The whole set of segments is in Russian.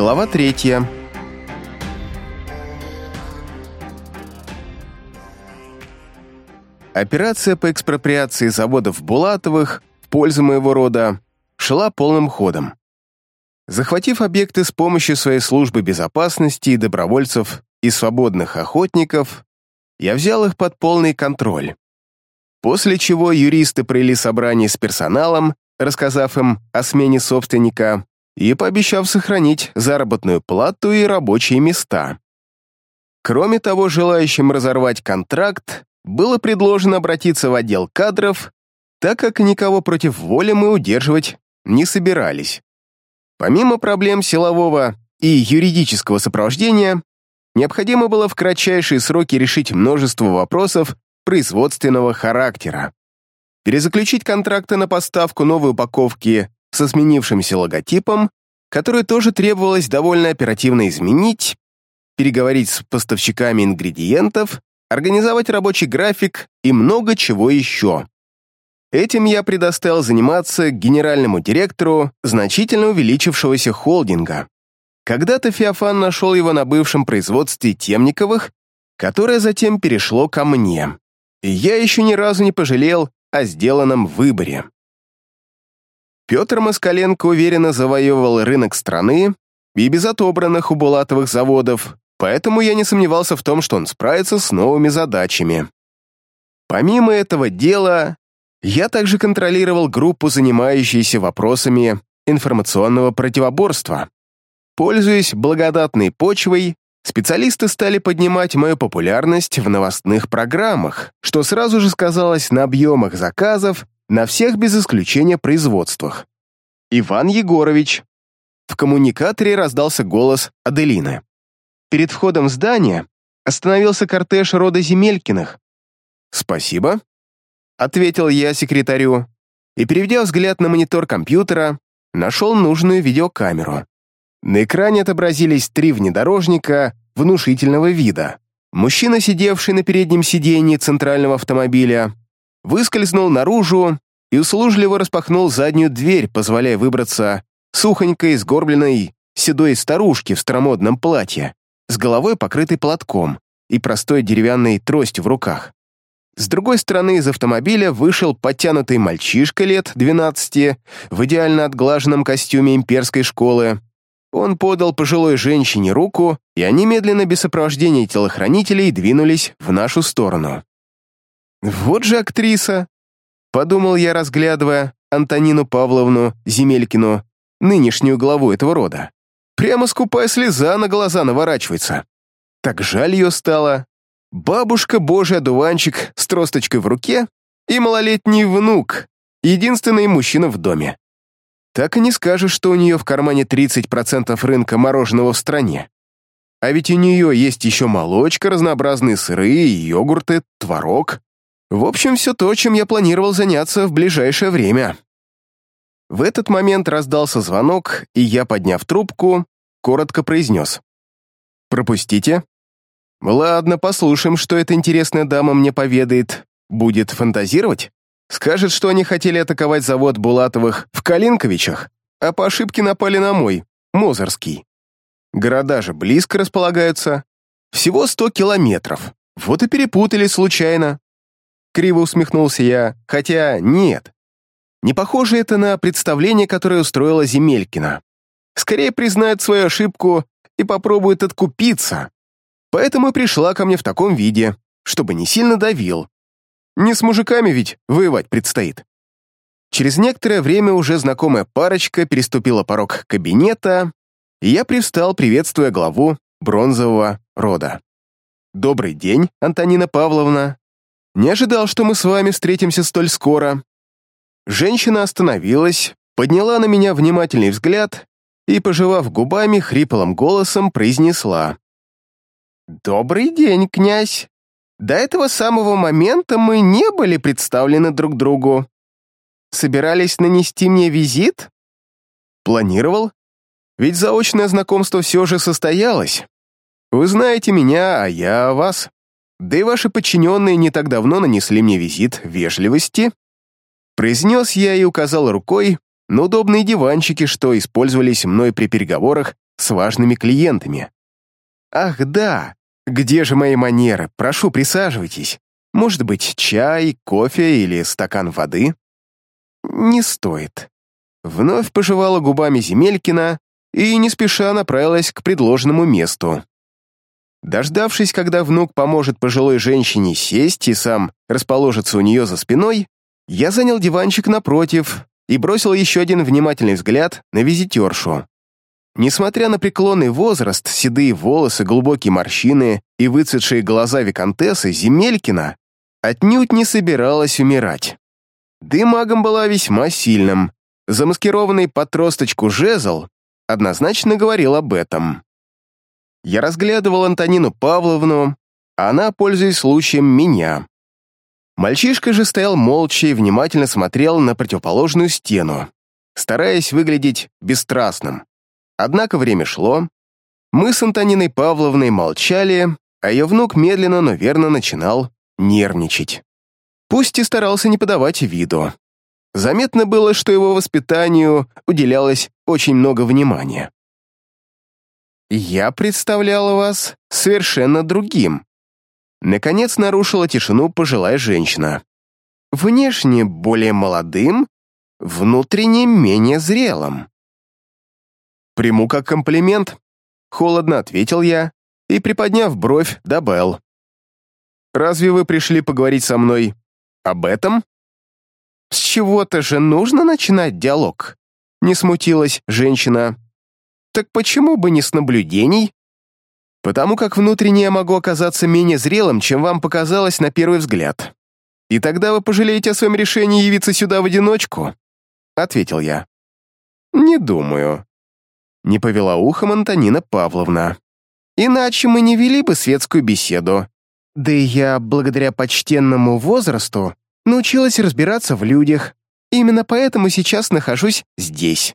Глава третья. Операция по экспроприации заводов Булатовых в пользу моего рода шла полным ходом. Захватив объекты с помощью своей службы безопасности и добровольцев и свободных охотников, я взял их под полный контроль. После чего юристы провели собрание с персоналом, рассказав им о смене собственника и пообещав сохранить заработную плату и рабочие места. Кроме того, желающим разорвать контракт было предложено обратиться в отдел кадров, так как никого против воли мы удерживать не собирались. Помимо проблем силового и юридического сопровождения, необходимо было в кратчайшие сроки решить множество вопросов производственного характера. Перезаключить контракты на поставку новой упаковки со сменившимся логотипом, который тоже требовалось довольно оперативно изменить, переговорить с поставщиками ингредиентов, организовать рабочий график и много чего еще. Этим я предоставил заниматься генеральному директору значительно увеличившегося холдинга. Когда-то Феофан нашел его на бывшем производстве Темниковых, которое затем перешло ко мне. И я еще ни разу не пожалел о сделанном выборе. Петр Москаленко уверенно завоевывал рынок страны и без отобранных у Булатовых заводов, поэтому я не сомневался в том, что он справится с новыми задачами. Помимо этого дела, я также контролировал группу, занимающуюся вопросами информационного противоборства. Пользуясь благодатной почвой, специалисты стали поднимать мою популярность в новостных программах, что сразу же сказалось на объемах заказов на всех без исключения производствах. «Иван Егорович!» В коммуникаторе раздался голос Аделины. Перед входом в здание остановился кортеж рода Земелькиных. «Спасибо», ответил я секретарю и, переведя взгляд на монитор компьютера, нашел нужную видеокамеру. На экране отобразились три внедорожника внушительного вида. Мужчина, сидевший на переднем сиденье центрального автомобиля, выскользнул наружу и услужливо распахнул заднюю дверь, позволяя выбраться сухонькой, сгорбленной, седой старушке в старомодном платье, с головой покрытой платком и простой деревянной тростью в руках. С другой стороны из автомобиля вышел подтянутый мальчишка лет 12 в идеально отглаженном костюме имперской школы. Он подал пожилой женщине руку, и они медленно без сопровождения телохранителей двинулись в нашу сторону. «Вот же актриса!» — подумал я, разглядывая Антонину Павловну Земелькину, нынешнюю главу этого рода. Прямо скупая слеза на глаза наворачивается. Так жаль ее стало. Бабушка божий одуванчик с тросточкой в руке и малолетний внук, единственный мужчина в доме. Так и не скажешь, что у нее в кармане 30% рынка мороженого в стране. А ведь у нее есть еще молочка, разнообразные сыры, йогурты, творог. В общем, все то, чем я планировал заняться в ближайшее время. В этот момент раздался звонок, и я, подняв трубку, коротко произнес. «Пропустите». Ладно, послушаем, что эта интересная дама мне поведает. Будет фантазировать? Скажет, что они хотели атаковать завод Булатовых в Калинковичах, а по ошибке напали на мой, Мозорский. Города же близко располагаются. Всего сто километров. Вот и перепутали случайно. Криво усмехнулся я, хотя нет. Не похоже это на представление, которое устроила Земелькина. Скорее признает свою ошибку и попробует откупиться. Поэтому и пришла ко мне в таком виде, чтобы не сильно давил. Не с мужиками ведь воевать предстоит. Через некоторое время уже знакомая парочка переступила порог кабинета, и я привстал, приветствуя главу бронзового рода. «Добрый день, Антонина Павловна. Не ожидал, что мы с вами встретимся столь скоро». Женщина остановилась, подняла на меня внимательный взгляд и, пожевав губами, хриплым голосом произнесла. «Добрый день, князь. До этого самого момента мы не были представлены друг другу. Собирались нанести мне визит?» «Планировал? Ведь заочное знакомство все же состоялось. Вы знаете меня, а я вас. Да и ваши подчиненные не так давно нанесли мне визит вежливости». Произнес я и указал рукой на удобные диванчики, что использовались мной при переговорах с важными клиентами. Ах, да, где же мои манеры? Прошу, присаживайтесь. Может быть, чай, кофе или стакан воды? Не стоит. Вновь пожевала губами Земелькина и не спеша направилась к предложенному месту. Дождавшись, когда внук поможет пожилой женщине сесть и сам расположится у нее за спиной, я занял диванчик напротив и бросил еще один внимательный взгляд на визитершу. Несмотря на преклонный возраст, седые волосы, глубокие морщины и выцветшие глаза виконтессы, Земелькина отнюдь не собиралась умирать. Дым магом была весьма сильным. Замаскированный под тросточку жезл однозначно говорил об этом. Я разглядывал Антонину Павловну, а она, пользуясь случаем, меня. Мальчишка же стоял молча и внимательно смотрел на противоположную стену, стараясь выглядеть бесстрастным. Однако время шло. Мы с Антониной Павловной молчали, а ее внук медленно, но верно начинал нервничать. Пусть и старался не подавать виду. Заметно было, что его воспитанию уделялось очень много внимания. «Я представляла вас совершенно другим», Наконец нарушила тишину пожилая женщина. Внешне более молодым, внутренне менее зрелым. «Приму как комплимент», — холодно ответил я и, приподняв бровь, добавил. «Разве вы пришли поговорить со мной об этом?» «С чего-то же нужно начинать диалог», — не смутилась женщина. «Так почему бы не с наблюдений?» потому как внутренне я могу оказаться менее зрелым, чем вам показалось на первый взгляд. И тогда вы пожалеете о своем решении явиться сюда в одиночку?» — ответил я. «Не думаю», — не повела ухом Антонина Павловна. «Иначе мы не вели бы светскую беседу. Да и я, благодаря почтенному возрасту, научилась разбираться в людях. Именно поэтому сейчас нахожусь здесь.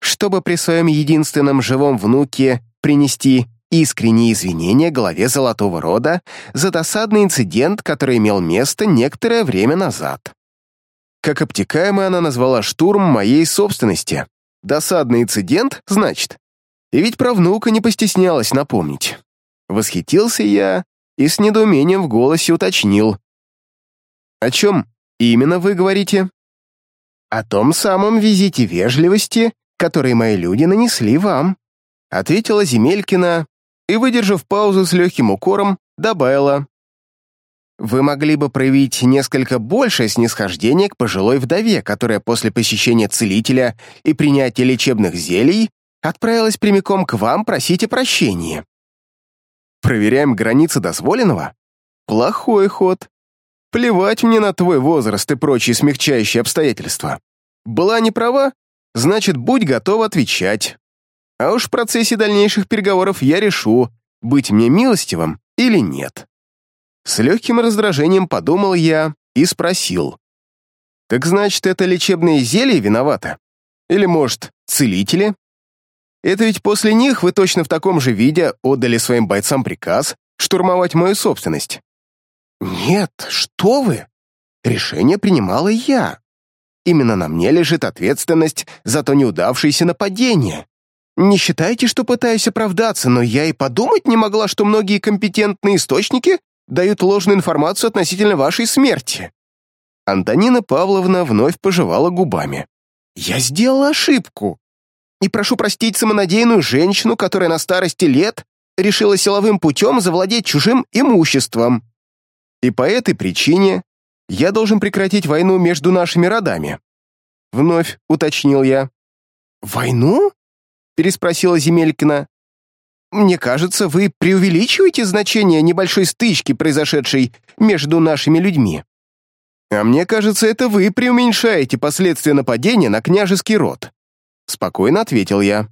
Чтобы при своем единственном живом внуке принести искренние извинения главе Золотого Рода за досадный инцидент, который имел место некоторое время назад. Как обтекаемо она назвала штурм моей собственности. Досадный инцидент, значит? И ведь про внука не постеснялась напомнить. Восхитился я и с недоумением в голосе уточнил. «О чем именно вы говорите?» «О том самом визите вежливости, который мои люди нанесли вам», ответила Земелькина, и, выдержав паузу с легким укором, добавила. «Вы могли бы проявить несколько большее снисхождение к пожилой вдове, которая после посещения целителя и принятия лечебных зелий отправилась прямиком к вам просить о прощении. Проверяем границы дозволенного? Плохой ход. Плевать мне на твой возраст и прочие смягчающие обстоятельства. Была не права? Значит, будь готова отвечать. А уж в процессе дальнейших переговоров я решу, быть мне милостивым или нет. С легким раздражением подумал я и спросил. «Так значит, это лечебные зелья виноваты? Или, может, целители? Это ведь после них вы точно в таком же виде отдали своим бойцам приказ штурмовать мою собственность?» «Нет, что вы! Решение принимала я. Именно на мне лежит ответственность за то неудавшееся нападение. Не считайте, что пытаюсь оправдаться, но я и подумать не могла, что многие компетентные источники дают ложную информацию относительно вашей смерти». Антонина Павловна вновь пожевала губами. «Я сделала ошибку. И прошу простить самонадеянную женщину, которая на старости лет решила силовым путем завладеть чужим имуществом. И по этой причине я должен прекратить войну между нашими родами». Вновь уточнил я. «Войну?» переспросила Земелькина. «Мне кажется, вы преувеличиваете значение небольшой стычки, произошедшей между нашими людьми. А мне кажется, это вы преуменьшаете последствия нападения на княжеский род», спокойно ответил я.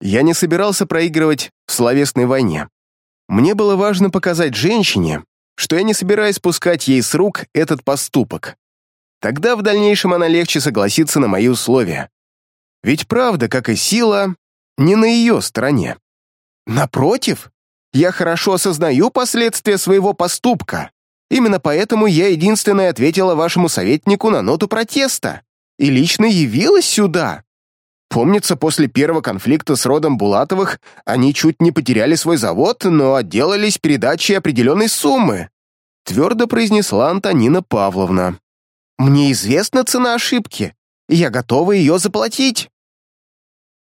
Я не собирался проигрывать в словесной войне. Мне было важно показать женщине, что я не собираюсь спускать ей с рук этот поступок. Тогда в дальнейшем она легче согласится на мои условия. Ведь правда, как и сила, не на ее стороне. Напротив, я хорошо осознаю последствия своего поступка. Именно поэтому я единственная ответила вашему советнику на ноту протеста и лично явилась сюда. Помнится, после первого конфликта с родом Булатовых они чуть не потеряли свой завод, но отделались передачей определенной суммы», твердо произнесла Антонина Павловна. «Мне известна цена ошибки, и я готова ее заплатить».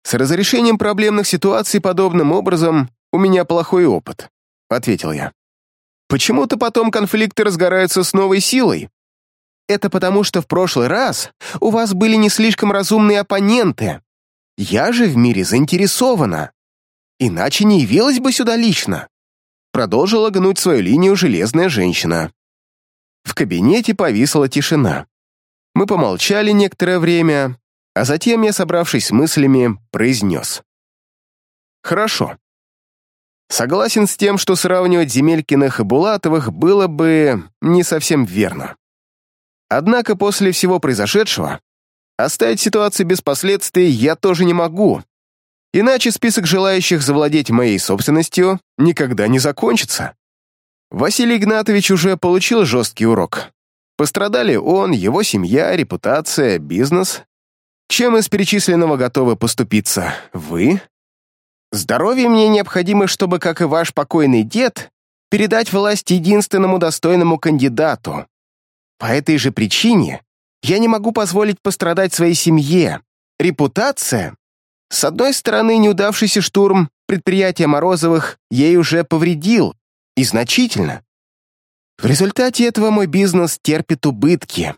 «С разрешением проблемных ситуаций подобным образом у меня плохой опыт», — ответил я. «Почему-то потом конфликты разгораются с новой силой. Это потому, что в прошлый раз у вас были не слишком разумные оппоненты, я же в мире заинтересована. Иначе не явилась бы сюда лично. Продолжила гнуть свою линию железная женщина. В кабинете повисла тишина. Мы помолчали некоторое время, а затем я, собравшись с мыслями, произнес. «Хорошо. Согласен с тем, что сравнивать Земелькиных и Булатовых было бы не совсем верно. Однако после всего произошедшего Оставить ситуацию без последствий я тоже не могу. Иначе список желающих завладеть моей собственностью никогда не закончится. Василий Игнатович уже получил жесткий урок. Пострадали он, его семья, репутация, бизнес. Чем из перечисленного готовы поступиться вы? Здоровье мне необходимо, чтобы, как и ваш покойный дед, передать власть единственному достойному кандидату. По этой же причине я не могу позволить пострадать своей семье. Репутация? С одной стороны, неудавшийся штурм предприятия Морозовых ей уже повредил, и значительно. В результате этого мой бизнес терпит убытки.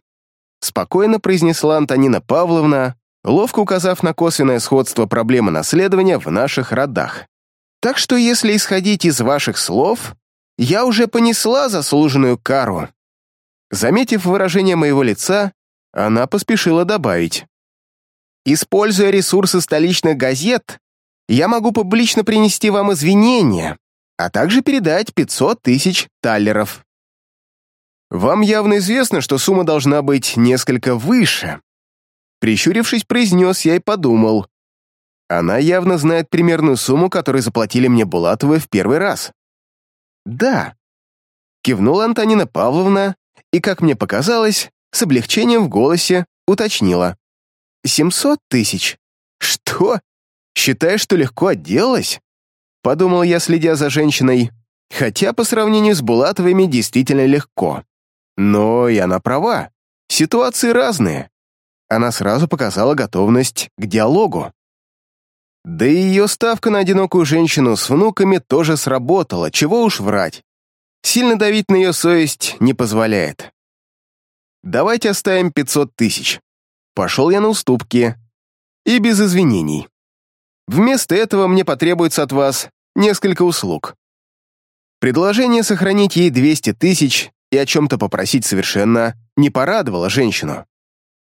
Спокойно произнесла Антонина Павловна, ловко указав на косвенное сходство проблемы наследования в наших родах. Так что, если исходить из ваших слов, я уже понесла заслуженную кару. Заметив выражение моего лица, она поспешила добавить. «Используя ресурсы столичных газет, я могу публично принести вам извинения, а также передать 500 тысяч таллеров». «Вам явно известно, что сумма должна быть несколько выше». Прищурившись, произнес я и подумал. Она явно знает примерную сумму, которую заплатили мне Булатовы в первый раз. «Да», — кивнула Антонина Павловна, и, как мне показалось, с облегчением в голосе уточнила. «Семьсот тысяч? Что? Считаешь, что легко отделалась?» Подумал я, следя за женщиной, хотя по сравнению с Булатовыми действительно легко. Но и она права, ситуации разные. Она сразу показала готовность к диалогу. Да и ее ставка на одинокую женщину с внуками тоже сработала, чего уж врать. Сильно давить на ее совесть не позволяет. Давайте оставим 500 тысяч. Пошел я на уступки. И без извинений. Вместо этого мне потребуется от вас несколько услуг. Предложение сохранить ей 200 тысяч и о чем-то попросить совершенно не порадовало женщину.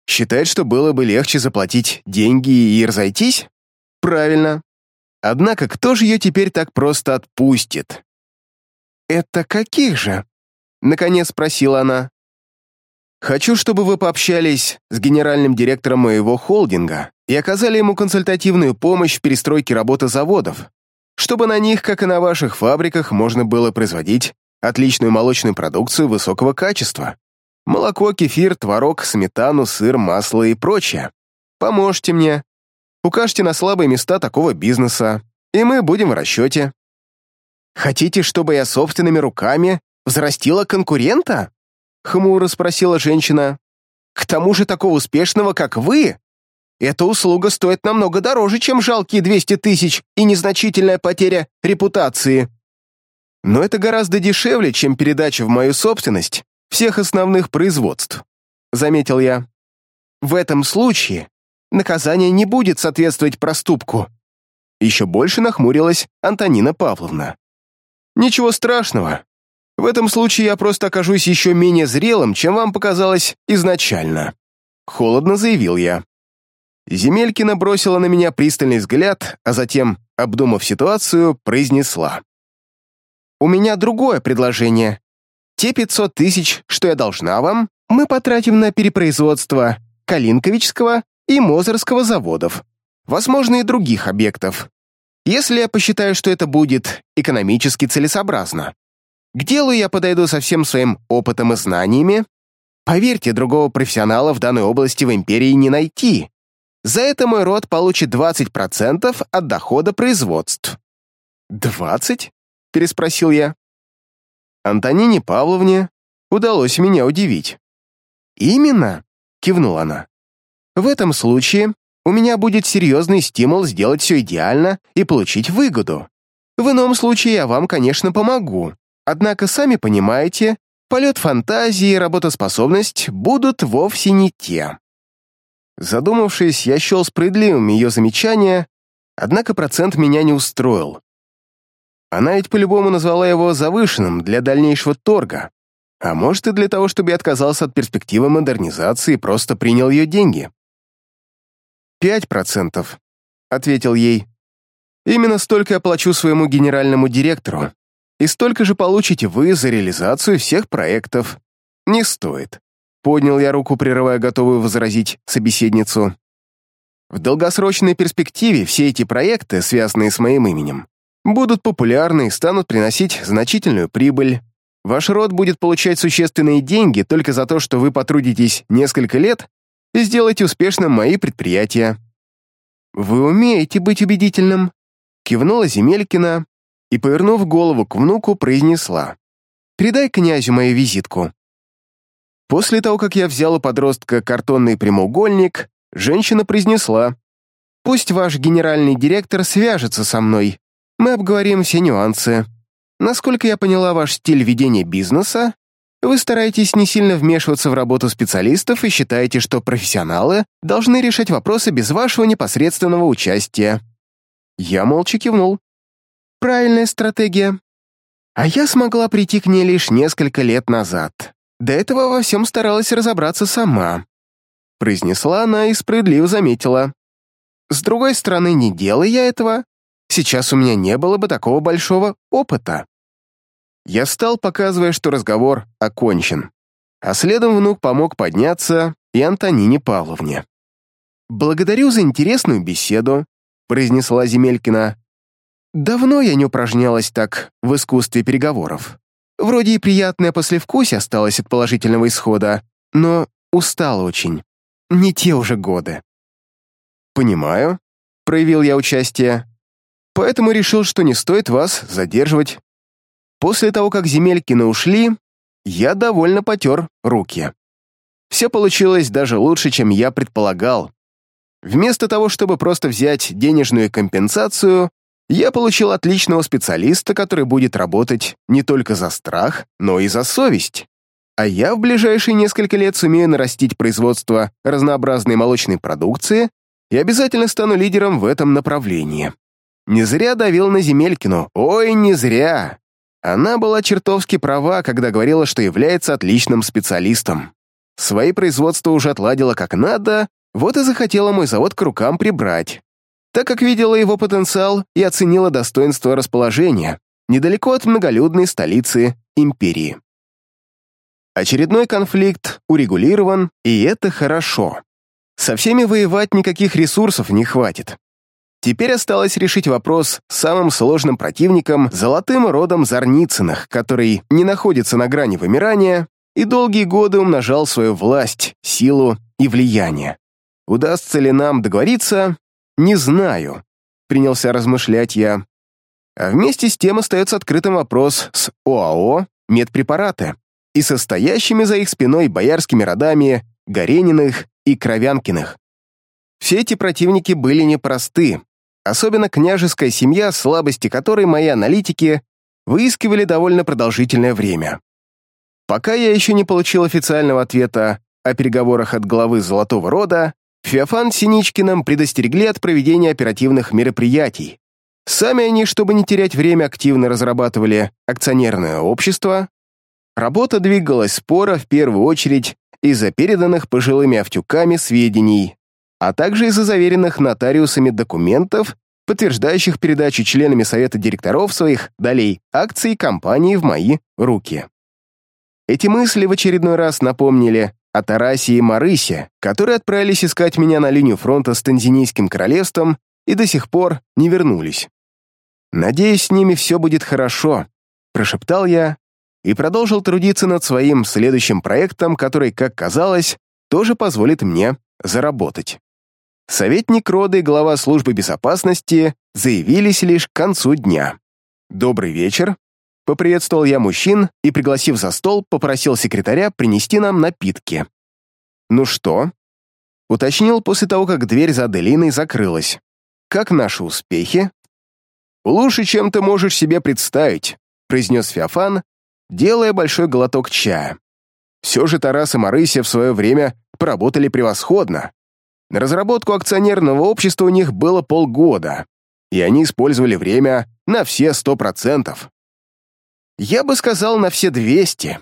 Считает, что было бы легче заплатить деньги и разойтись? Правильно. Однако кто же ее теперь так просто отпустит? «Это каких же?» — наконец спросила она. Хочу, чтобы вы пообщались с генеральным директором моего холдинга и оказали ему консультативную помощь в перестройке работы заводов, чтобы на них, как и на ваших фабриках, можно было производить отличную молочную продукцию высокого качества. Молоко, кефир, творог, сметану, сыр, масло и прочее. Поможете мне. Укажьте на слабые места такого бизнеса, и мы будем в расчете. Хотите, чтобы я собственными руками взрастила конкурента? Хмуро спросила женщина. «К тому же такого успешного, как вы, эта услуга стоит намного дороже, чем жалкие 200 тысяч и незначительная потеря репутации. Но это гораздо дешевле, чем передача в мою собственность всех основных производств», — заметил я. «В этом случае наказание не будет соответствовать проступку». Еще больше нахмурилась Антонина Павловна. «Ничего страшного. В этом случае я просто окажусь еще менее зрелым, чем вам показалось изначально. Холодно заявил я. Земелькина бросила на меня пристальный взгляд, а затем, обдумав ситуацию, произнесла. «У меня другое предложение. Те 500 тысяч, что я должна вам, мы потратим на перепроизводство Калинковичского и Мозырского заводов, возможно, и других объектов, если я посчитаю, что это будет экономически целесообразно. К делу я подойду со всем своим опытом и знаниями. Поверьте, другого профессионала в данной области в Империи не найти. За это мой род получит 20% от дохода производств». «Двадцать?» — переспросил я. Антонине Павловне удалось меня удивить. «Именно», — кивнула она. «В этом случае у меня будет серьезный стимул сделать все идеально и получить выгоду. В ином случае я вам, конечно, помогу. Однако, сами понимаете, полет фантазии и работоспособность будут вовсе не те. Задумавшись, я счел справедливым ее замечание, однако процент меня не устроил. Она ведь по-любому назвала его завышенным для дальнейшего торга, а может и для того, чтобы я отказался от перспективы модернизации и просто принял ее деньги. «Пять процентов», — ответил ей. «Именно столько я плачу своему генеральному директору, и столько же получите вы за реализацию всех проектов. Не стоит. Поднял я руку, прерывая готовую возразить собеседницу. В долгосрочной перспективе все эти проекты, связанные с моим именем, будут популярны и станут приносить значительную прибыль. Ваш род будет получать существенные деньги только за то, что вы потрудитесь несколько лет и сделаете успешным мои предприятия. Вы умеете быть убедительным, кивнула Земелькина и, повернув голову к внуку, произнесла. «Передай князю мою визитку». После того, как я взял у подростка картонный прямоугольник, женщина произнесла, «Пусть ваш генеральный директор свяжется со мной. Мы обговорим все нюансы. Насколько я поняла ваш стиль ведения бизнеса, вы стараетесь не сильно вмешиваться в работу специалистов и считаете, что профессионалы должны решать вопросы без вашего непосредственного участия». Я молча кивнул. «Правильная стратегия. А я смогла прийти к ней лишь несколько лет назад. До этого во всем старалась разобраться сама. Произнесла она и справедливо заметила. С другой стороны, не делая я этого, сейчас у меня не было бы такого большого опыта. Я встал, показывая, что разговор окончен. А следом внук помог подняться и Антонине Павловне. «Благодарю за интересную беседу», — произнесла Земелькина. «Давно я не упражнялась так в искусстве переговоров. Вроде и приятное послевкусие осталось от положительного исхода, но устал очень. Не те уже годы. «Понимаю», — проявил я участие. «Поэтому решил, что не стоит вас задерживать. После того, как Земелькины ушли, я довольно потер руки. Все получилось даже лучше, чем я предполагал. Вместо того, чтобы просто взять денежную компенсацию, я получил отличного специалиста, который будет работать не только за страх, но и за совесть. А я в ближайшие несколько лет сумею нарастить производство разнообразной молочной продукции и обязательно стану лидером в этом направлении. Не зря давил на Земелькину. Ой, не зря. Она была чертовски права, когда говорила, что является отличным специалистом. Свои производства уже отладила как надо, вот и захотела мой завод к рукам прибрать так как видела его потенциал и оценила достоинство расположения недалеко от многолюдной столицы империи. Очередной конфликт урегулирован, и это хорошо. Со всеми воевать никаких ресурсов не хватит. Теперь осталось решить вопрос с самым сложным противником, золотым родом Зарницыных, который не находится на грани вымирания и долгие годы умножал свою власть, силу и влияние. Удастся ли нам договориться, «Не знаю», — принялся размышлять я. А вместе с тем остается открытым вопрос с ОАО «Медпрепараты» и состоящими за их спиной боярскими родами Горениных и Кровянкиных. Все эти противники были непросты, особенно княжеская семья, слабости которой мои аналитики выискивали довольно продолжительное время. Пока я еще не получил официального ответа о переговорах от главы Золотого Рода, Феофан Синичкиным предостерегли от проведения оперативных мероприятий. Сами они, чтобы не терять время, активно разрабатывали акционерное общество. Работа двигалась споро в первую очередь из-за переданных пожилыми автюками сведений, а также из-за заверенных нотариусами документов, подтверждающих передачу членами совета директоров своих долей акций компании в мои руки. Эти мысли в очередной раз напомнили о Тарасе и Марысе, которые отправились искать меня на линию фронта с Танзинийским королевством и до сих пор не вернулись. «Надеюсь, с ними все будет хорошо», — прошептал я и продолжил трудиться над своим следующим проектом, который, как казалось, тоже позволит мне заработать. Советник рода и глава службы безопасности заявились лишь к концу дня. «Добрый вечер», — поприветствовал я мужчин и, пригласив за стол, попросил секретаря принести нам напитки. «Ну что?» — уточнил после того, как дверь за Аделиной закрылась. «Как наши успехи?» «Лучше, чем ты можешь себе представить», — произнес Феофан, делая большой глоток чая. «Все же Тарас и Марыся в свое время поработали превосходно. На разработку акционерного общества у них было полгода, и они использовали время на все сто процентов. Я бы сказал, на все двести.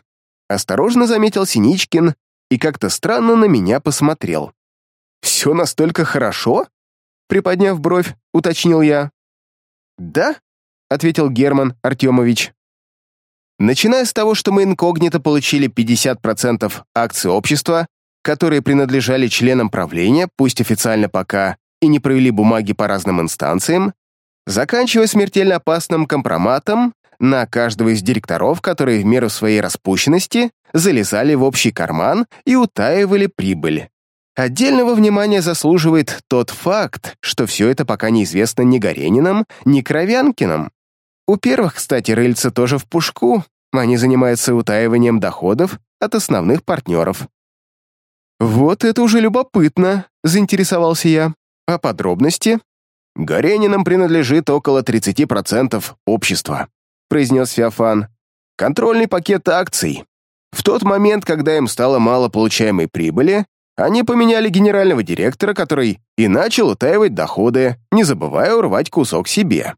Осторожно заметил Синичкин и как-то странно на меня посмотрел. «Все настолько хорошо?» Приподняв бровь, уточнил я. «Да?» — ответил Герман Артемович. Начиная с того, что мы инкогнито получили 50% акций общества, которые принадлежали членам правления, пусть официально пока, и не провели бумаги по разным инстанциям, заканчивая смертельно опасным компроматом на каждого из директоров, которые в меру своей распущенности залезали в общий карман и утаивали прибыль. Отдельного внимания заслуживает тот факт, что все это пока неизвестно ни Горениным, ни Кровянкиным. У первых, кстати, рыльца тоже в пушку, они занимаются утаиванием доходов от основных партнеров. «Вот это уже любопытно», — заинтересовался я. «А подробности?» «Горенинам принадлежит около 30% общества», — произнес Феофан. «Контрольный пакет акций. В тот момент, когда им стало мало получаемой прибыли, они поменяли генерального директора, который и начал утаивать доходы, не забывая урвать кусок себе».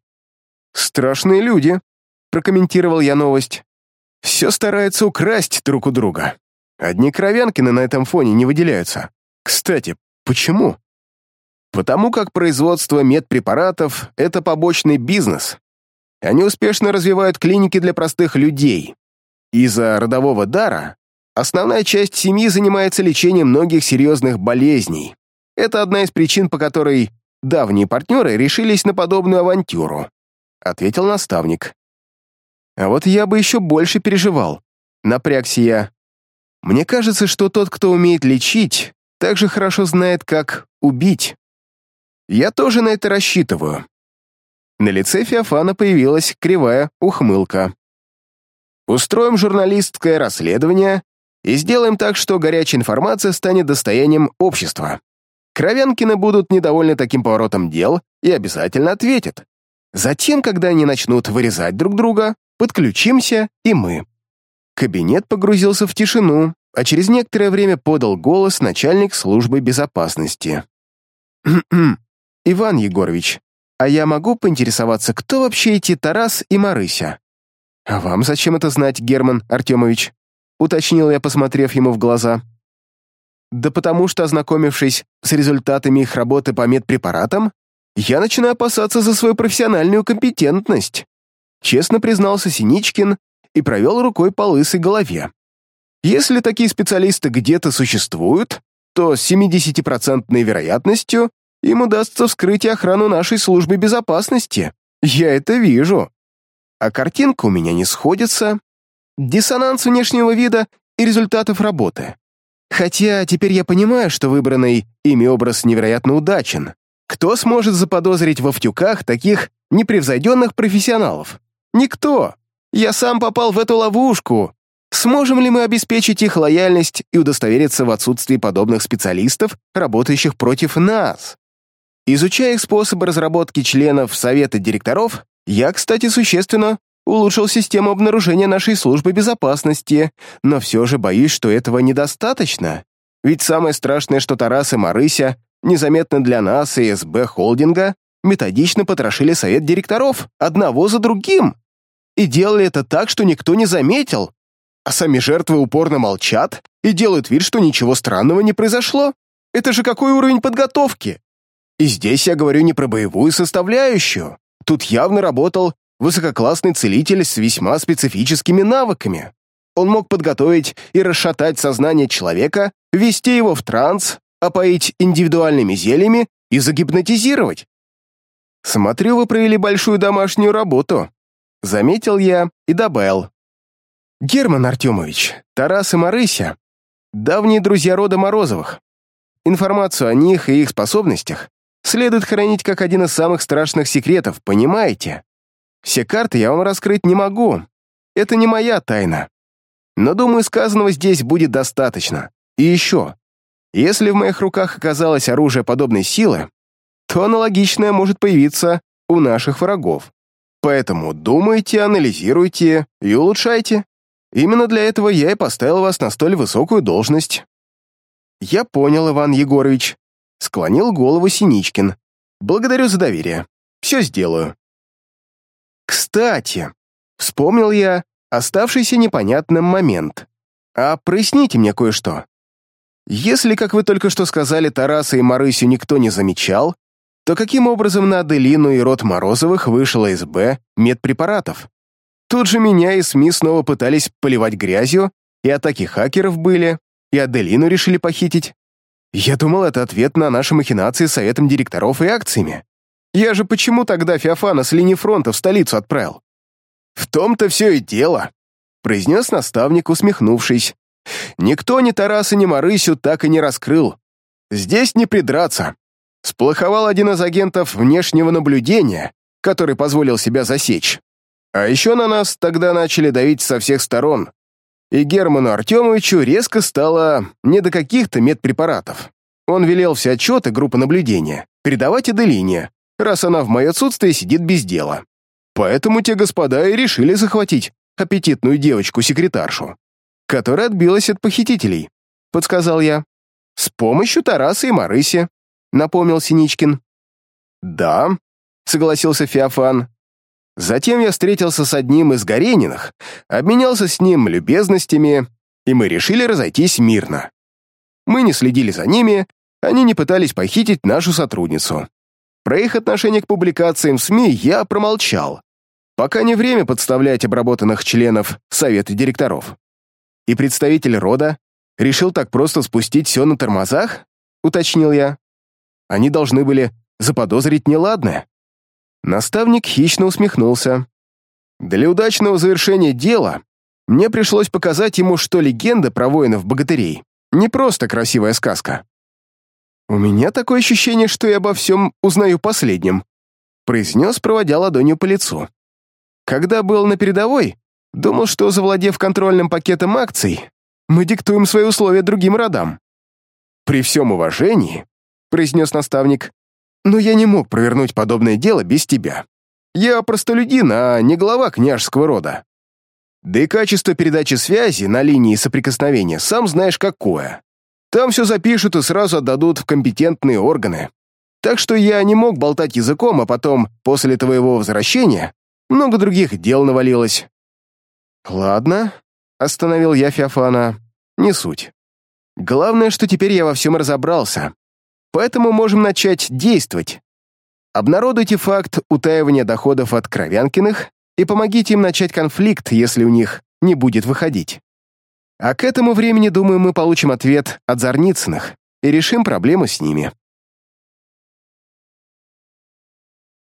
«Страшные люди», — прокомментировал я новость. «Все стараются украсть друг у друга». Одни Кровянкины на этом фоне не выделяются. Кстати, почему? Потому как производство медпрепаратов — это побочный бизнес. Они успешно развивают клиники для простых людей. Из-за родового дара основная часть семьи занимается лечением многих серьезных болезней. Это одна из причин, по которой давние партнеры решились на подобную авантюру, ответил наставник. А вот я бы еще больше переживал. Напрягся я. Мне кажется, что тот, кто умеет лечить, также хорошо знает, как убить. Я тоже на это рассчитываю. На лице Феофана появилась кривая ухмылка. Устроим журналистское расследование и сделаем так, что горячая информация станет достоянием общества. Кровянкины будут недовольны таким поворотом дел и обязательно ответят. Затем, когда они начнут вырезать друг друга, подключимся и мы. Кабинет погрузился в тишину, а через некоторое время подал голос начальник службы безопасности. «Иван Егорович, а я могу поинтересоваться, кто вообще эти Тарас и Марыся?» «А вам зачем это знать, Герман Артемович?» уточнил я, посмотрев ему в глаза. «Да потому что, ознакомившись с результатами их работы по медпрепаратам, я начинаю опасаться за свою профессиональную компетентность», честно признался Синичкин, и провел рукой по лысой голове. Если такие специалисты где-то существуют, то с 70% вероятностью им удастся вскрыть охрану нашей службы безопасности. Я это вижу. А картинка у меня не сходится. Диссонанс внешнего вида и результатов работы. Хотя теперь я понимаю, что выбранный ими образ невероятно удачен. Кто сможет заподозрить во втюках таких непревзойденных профессионалов? Никто. Я сам попал в эту ловушку. Сможем ли мы обеспечить их лояльность и удостовериться в отсутствии подобных специалистов, работающих против нас? Изучая их способы разработки членов Совета директоров, я, кстати, существенно улучшил систему обнаружения нашей службы безопасности, но все же боюсь, что этого недостаточно. Ведь самое страшное, что Тарас и Марыся незаметно для нас и СБ холдинга методично потрошили совет директоров одного за другим и делали это так, что никто не заметил, а сами жертвы упорно молчат и делают вид, что ничего странного не произошло. Это же какой уровень подготовки? И здесь я говорю не про боевую составляющую. Тут явно работал высококлассный целитель с весьма специфическими навыками. Он мог подготовить и расшатать сознание человека, ввести его в транс, опоить индивидуальными зельями и загипнотизировать. Смотрю, вы провели большую домашнюю работу. Заметил я и добавил. «Герман Артемович, Тарас и Марыся — давние друзья рода Морозовых. информацию о них и их способностях следует хранить как один из самых страшных секретов, понимаете? Все карты я вам раскрыть не могу. Это не моя тайна. Но, думаю, сказанного здесь будет достаточно. И еще, если в моих руках оказалось оружие подобной силы, то аналогичное может появиться у наших врагов. Поэтому думайте, анализируйте и улучшайте. Именно для этого я и поставил вас на столь высокую должность. Я понял, Иван Егорович. Склонил голову Синичкин. Благодарю за доверие. Все сделаю. Кстати, вспомнил я оставшийся непонятным момент. А проясните мне кое-что. Если, как вы только что сказали, Тараса и Марысю никто не замечал, то каким образом на Аделину и род Морозовых вышел СБ медпрепаратов? Тут же меня и СМИ снова пытались поливать грязью, и атаки хакеров были, и Аделину решили похитить. Я думал, это ответ на наши махинации с советом директоров и акциями. Я же почему тогда Феофана с линии фронта в столицу отправил? В том-то все и дело, произнес наставник, усмехнувшись. Никто ни Тараса, ни Марысю так и не раскрыл. Здесь не придраться. Сплоховал один из агентов внешнего наблюдения, который позволил себя засечь. А еще на нас тогда начали давить со всех сторон. И Герману Артемовичу резко стало не до каких-то медпрепаратов. Он велел все отчеты группы наблюдения передавать Аделине, раз она в мое отсутствие сидит без дела. Поэтому те господа и решили захватить аппетитную девочку-секретаршу, которая отбилась от похитителей, подсказал я. С помощью Тараса и Марыси напомнил Синичкин. «Да», — согласился Феофан. Затем я встретился с одним из Горениных, обменялся с ним любезностями, и мы решили разойтись мирно. Мы не следили за ними, они не пытались похитить нашу сотрудницу. Про их отношение к публикациям в СМИ я промолчал, пока не время подставлять обработанных членов Совета директоров. И представитель рода решил так просто спустить все на тормозах, уточнил я. Они должны были заподозрить неладное. Наставник хищно усмехнулся. Для удачного завершения дела мне пришлось показать ему, что легенда про воинов-богатырей не просто красивая сказка. «У меня такое ощущение, что я обо всем узнаю последним», произнес, проводя ладонью по лицу. «Когда был на передовой, думал, что, завладев контрольным пакетом акций, мы диктуем свои условия другим родам. При всем уважении, — произнес наставник. «Но я не мог провернуть подобное дело без тебя. Я простолюдин, а не глава княжеского рода. Да и качество передачи связи на линии соприкосновения сам знаешь какое. Там все запишут и сразу отдадут в компетентные органы. Так что я не мог болтать языком, а потом, после твоего возвращения, много других дел навалилось». «Ладно», — остановил я Феофана, — «не суть. Главное, что теперь я во всем разобрался, Поэтому можем начать действовать. Обнародуйте факт утаивания доходов от Кровянкиных и помогите им начать конфликт, если у них не будет выходить. А к этому времени, думаю, мы получим ответ от Зарницыных и решим проблему с ними.